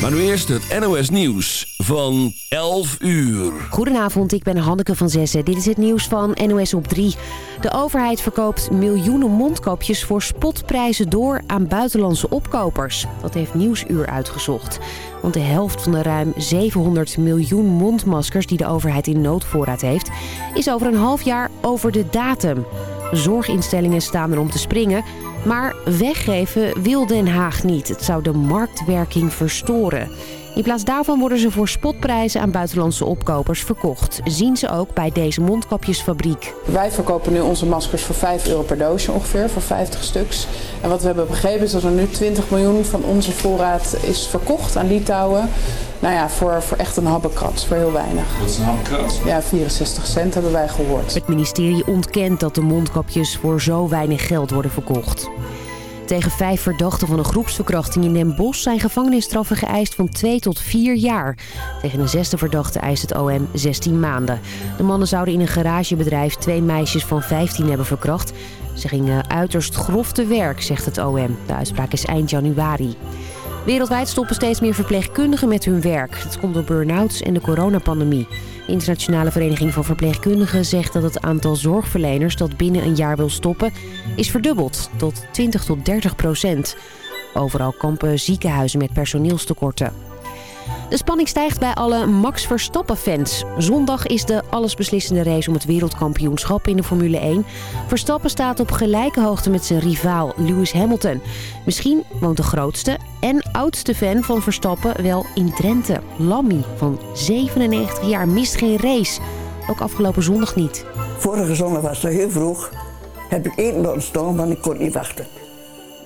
Maar nu eerst het NOS Nieuws van 11 uur. Goedenavond, ik ben Hanneke van Zessen. Dit is het nieuws van NOS op 3. De overheid verkoopt miljoenen mondkapjes voor spotprijzen door aan buitenlandse opkopers. Dat heeft Nieuwsuur uitgezocht. Want de helft van de ruim 700 miljoen mondmaskers die de overheid in noodvoorraad heeft... is over een half jaar over de datum. Zorginstellingen staan er om te springen... Maar weggeven wil Den Haag niet. Het zou de marktwerking verstoren. In plaats daarvan worden ze voor spotprijzen aan buitenlandse opkopers verkocht. Zien ze ook bij deze mondkapjesfabriek. Wij verkopen nu onze maskers voor 5 euro per doosje ongeveer, voor 50 stuks. En wat we hebben begrepen is dat er nu 20 miljoen van onze voorraad is verkocht aan Litouwen. Nou ja, voor, voor echt een habbekrat, voor heel weinig. Wat is een habbekrat? Ja, 64 cent hebben wij gehoord. Het ministerie ontkent dat de mondkapjes voor zo weinig geld worden verkocht. Tegen vijf verdachten van een groepsverkrachting in Den Bosch zijn gevangenisstraffen geëist van 2 tot 4 jaar. Tegen een zesde verdachte eist het OM 16 maanden. De mannen zouden in een garagebedrijf twee meisjes van 15 hebben verkracht. Ze gingen uiterst grof te werk, zegt het OM. De uitspraak is eind januari. Wereldwijd stoppen steeds meer verpleegkundigen met hun werk. Dat komt door burn-outs en de coronapandemie. De Internationale Vereniging van Verpleegkundigen zegt dat het aantal zorgverleners dat binnen een jaar wil stoppen is verdubbeld tot 20 tot 30 procent. Overal kampen ziekenhuizen met personeelstekorten. De spanning stijgt bij alle Max Verstappen-fans. Zondag is de allesbeslissende race om het wereldkampioenschap in de Formule 1. Verstappen staat op gelijke hoogte met zijn rivaal Lewis Hamilton. Misschien woont de grootste en oudste fan van Verstappen wel in Drenthe. Lammy van 97 jaar mist geen race. Ook afgelopen zondag niet. Vorige zondag was het heel vroeg. Heb ik eten laten staan, want ik kon niet wachten.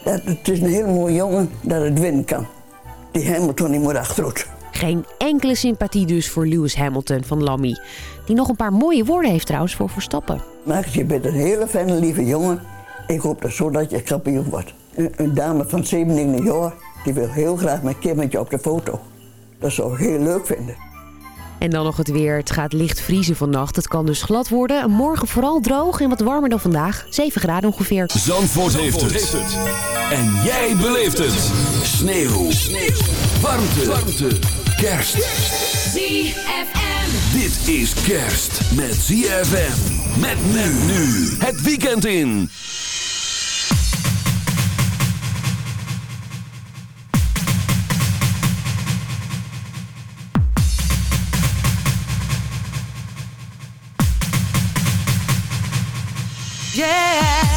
Het is een heel mooi jongen dat het winnen kan. Die Hamilton die moet achteruit. Geen enkele sympathie dus voor Lewis Hamilton van Lammy. Die nog een paar mooie woorden heeft trouwens voor Verstappen. Max, je bent een hele fijne, lieve jongen. Ik hoop dat zo dat je kampioen wordt. Een, een dame van 97 jaar, die wil heel graag met Kim met je op de foto. Dat zou ik heel leuk vinden. En dan nog het weer. Het gaat licht vriezen vannacht. Het kan dus glad worden. Morgen vooral droog en wat warmer dan vandaag. 7 graden ongeveer. Zandvoort, heeft, het. En jij beleeft het. Sneeuw. Sneeuw. Warmte. Warmte. Kerst. ZFM. Dit is kerst met ZFM. Met men nu. Het weekend in. Yeah.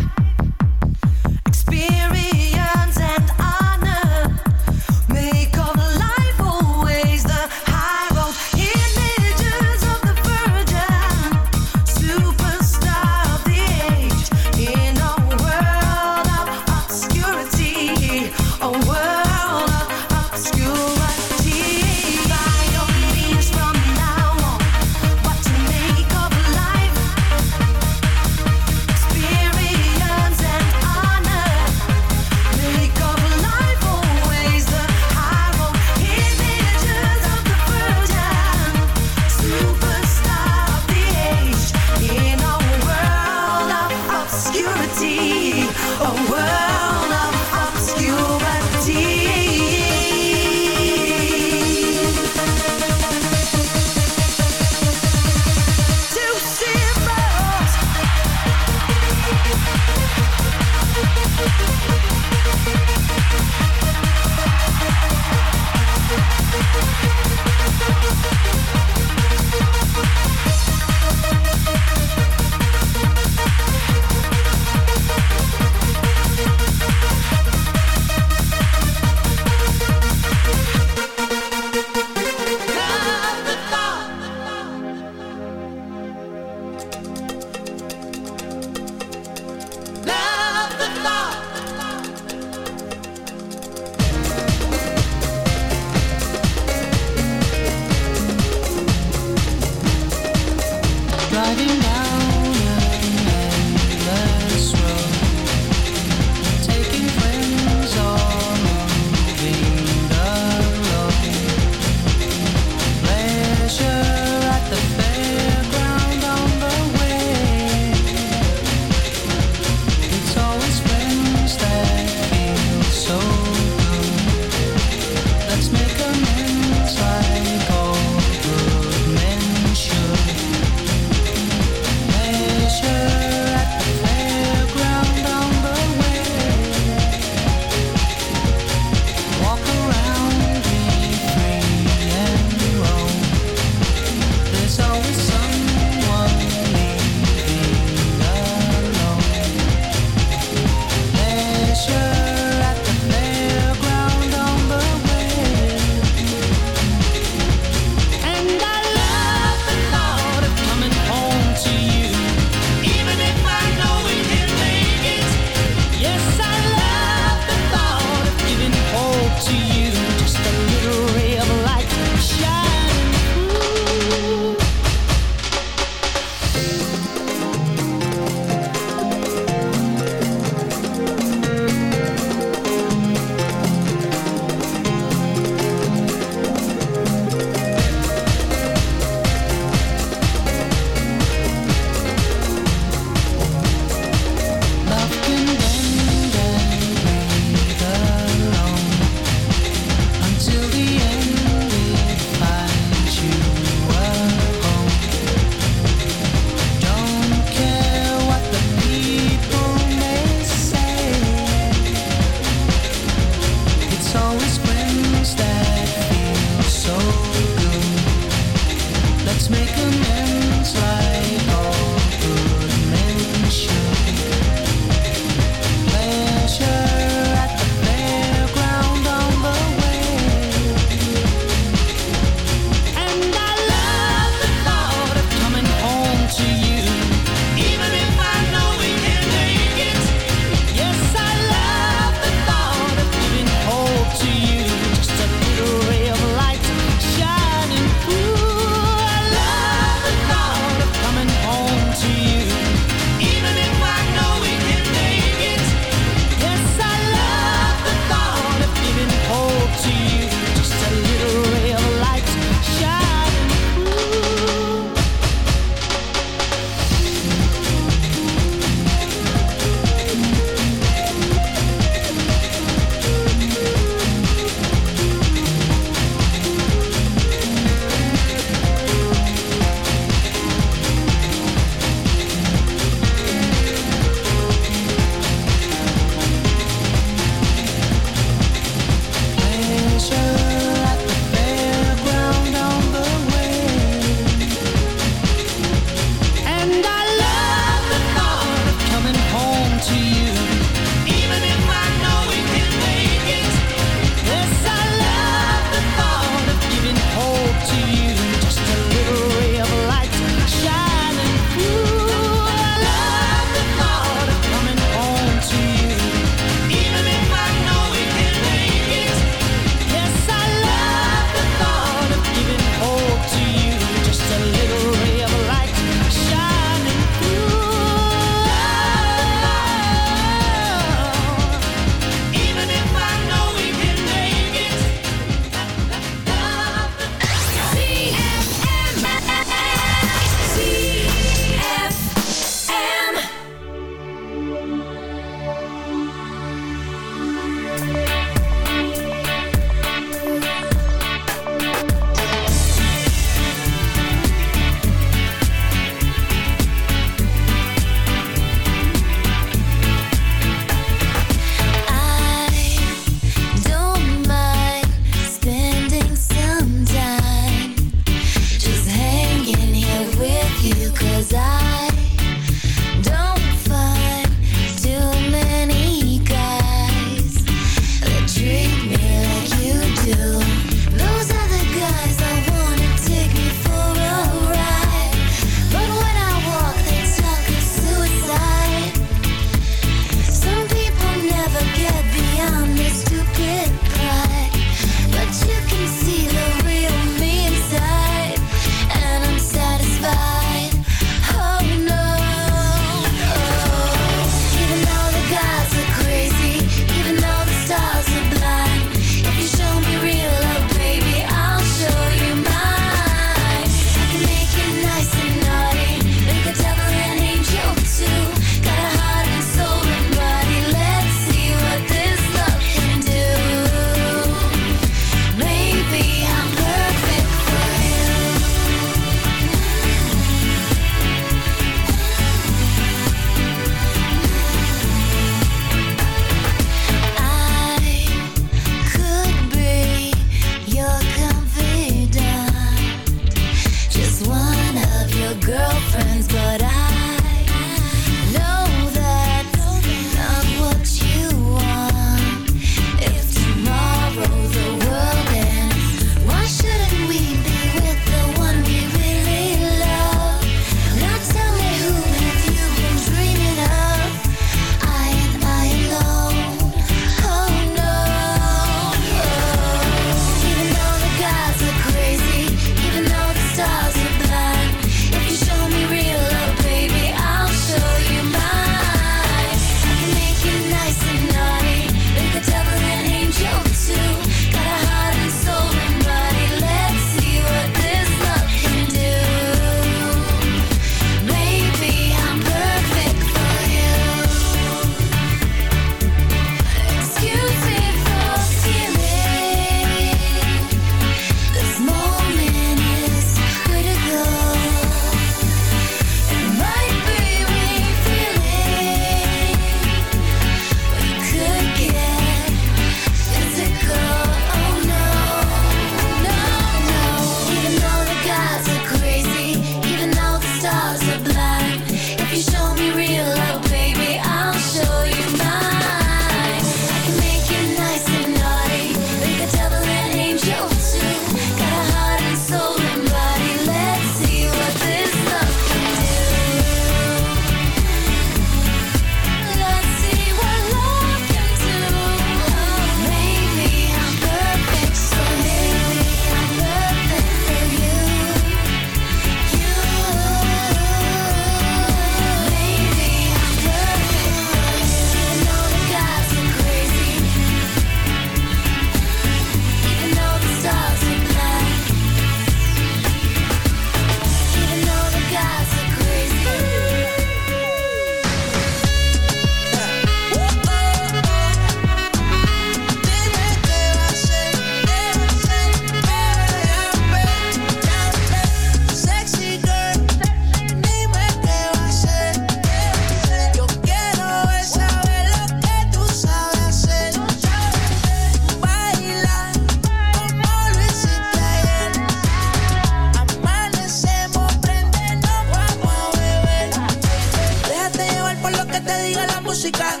música.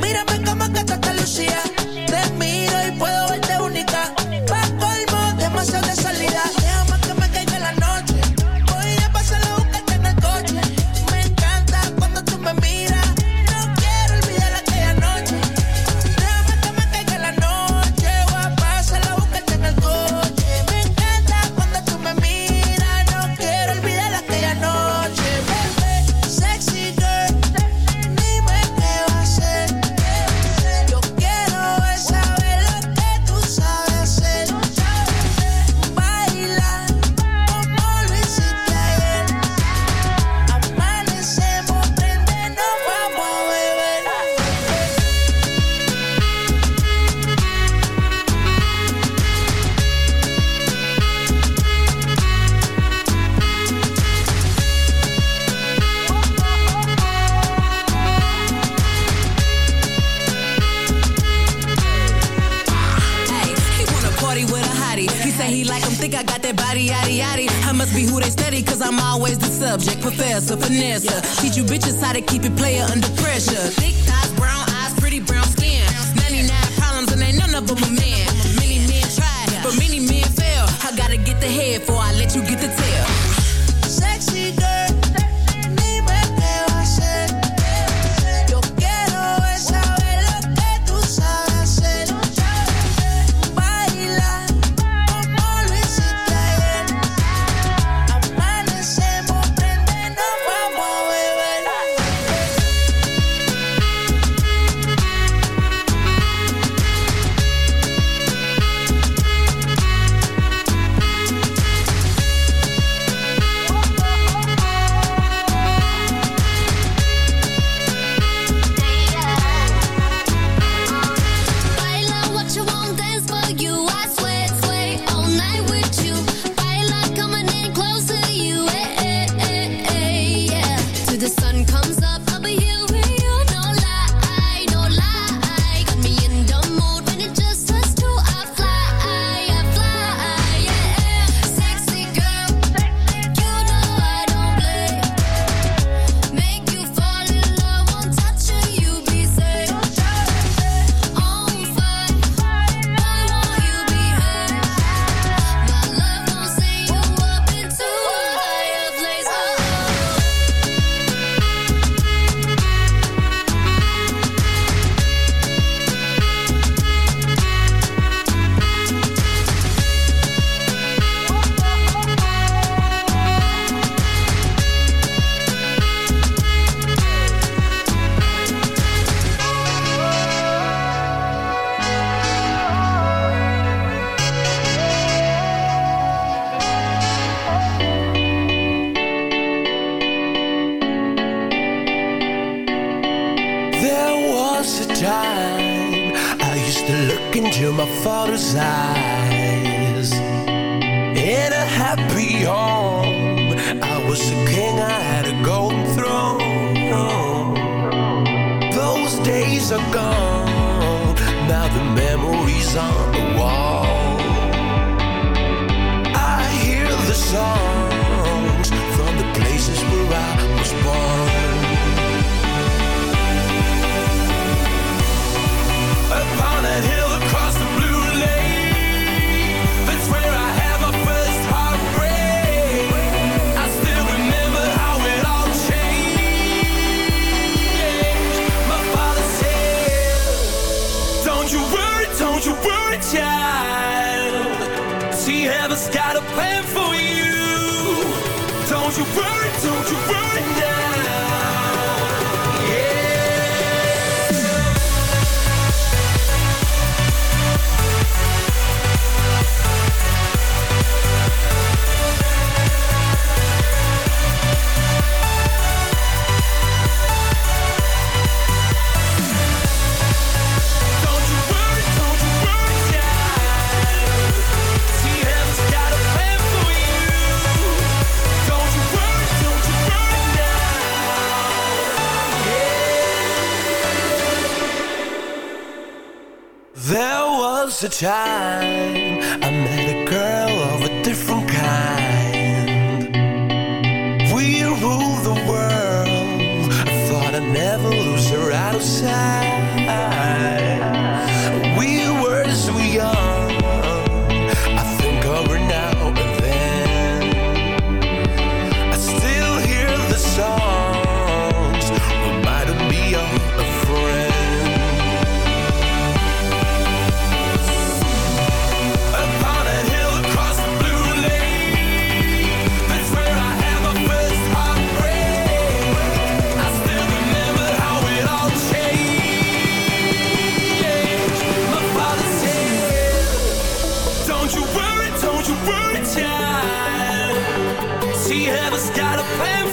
Mírame como que te lucía. Te miro y puedo She has got a plan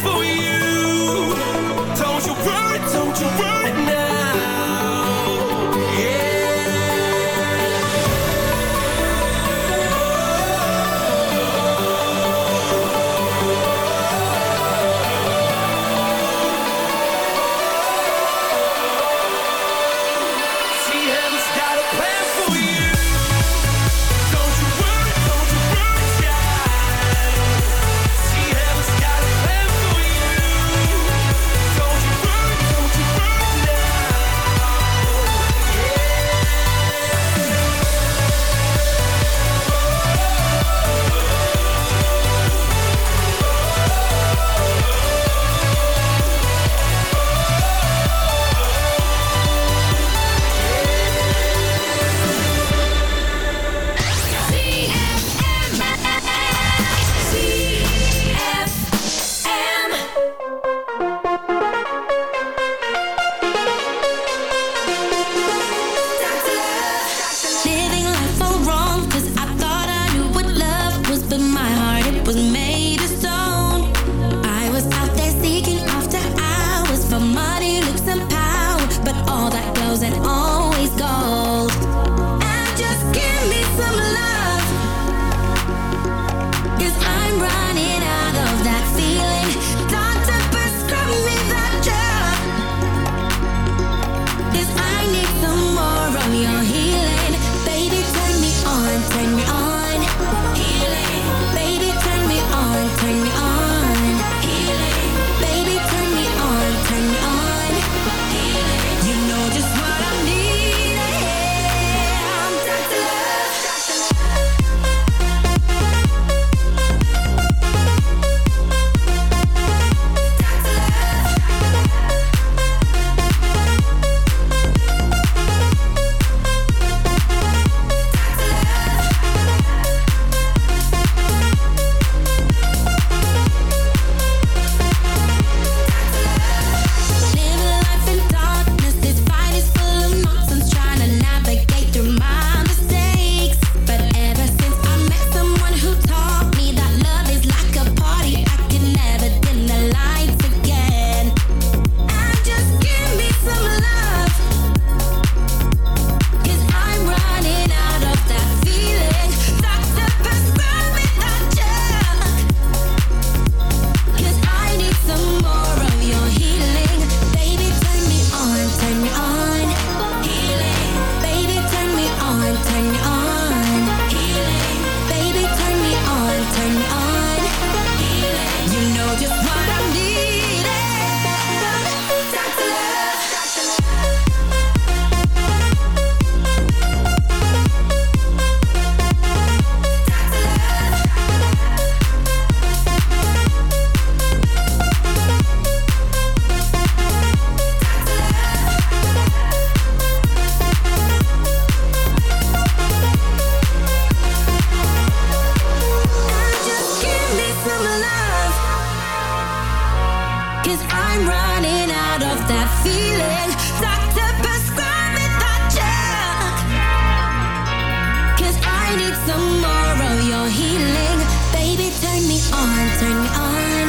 need some more of your healing. Baby, turn me on, turn me on.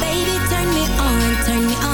Baby, turn me on, turn me on.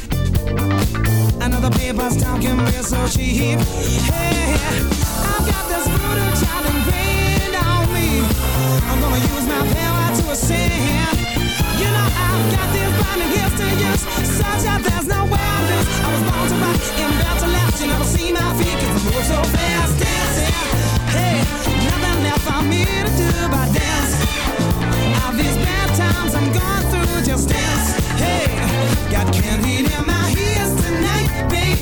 Another paper's can be so cheap. Hey, I've got this voodoo child ingrained on me. I'm gonna use my power to ascend. You know I've got this blinding gifts to use, such that there's no way I was born to rock and built to last. You never see my feet 'cause I move so fast, dancing. Hey, nothing left for me to do but dance. All these bad times I'm going through, just dance. Hey, got candy in my ears tonight, baby.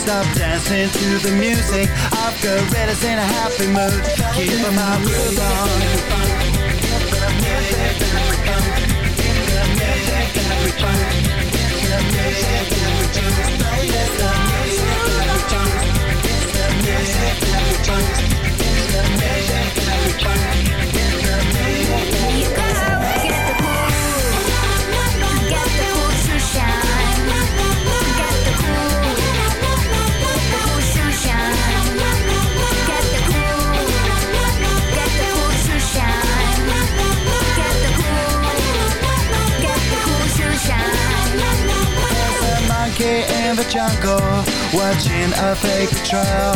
Stop dancing to the music. I've got gorillas in a happy mood. Keep my groove on. There's a monkey in the jungle watching a fake trail.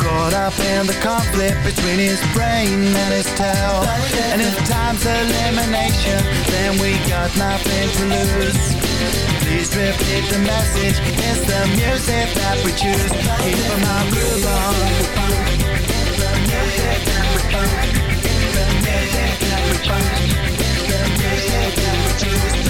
Caught up in the conflict between his brain and his tail. And if time's elimination, then we got nothing to lose. Please repeat the message. It's the music that we choose. Keep my groove on. The music that we choose. The music that we choose. The music million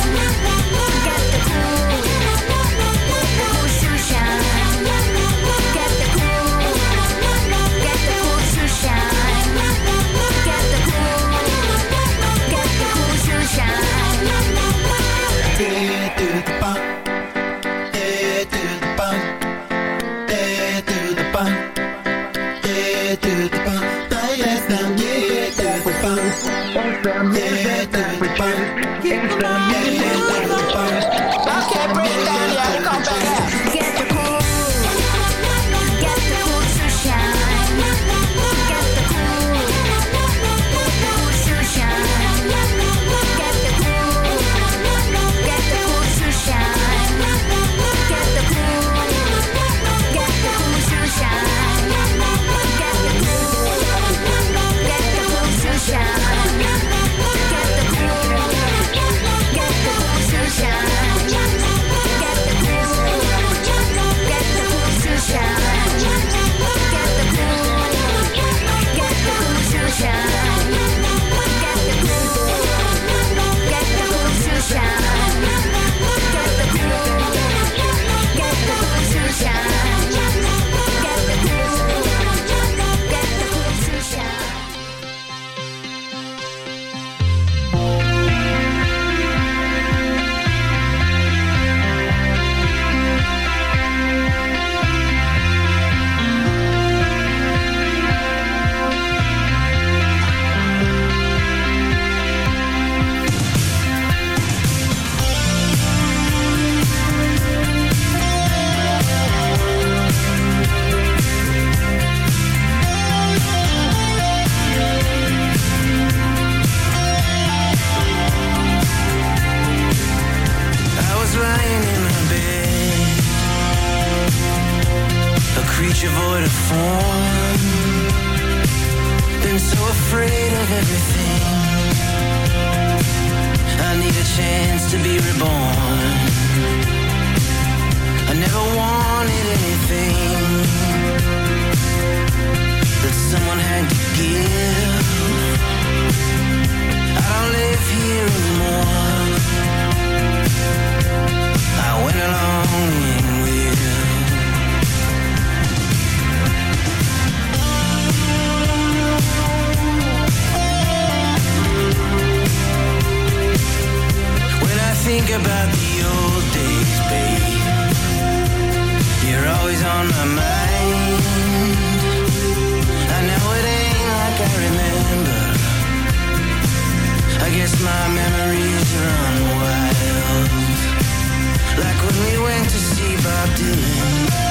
extra stop dealing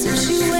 since you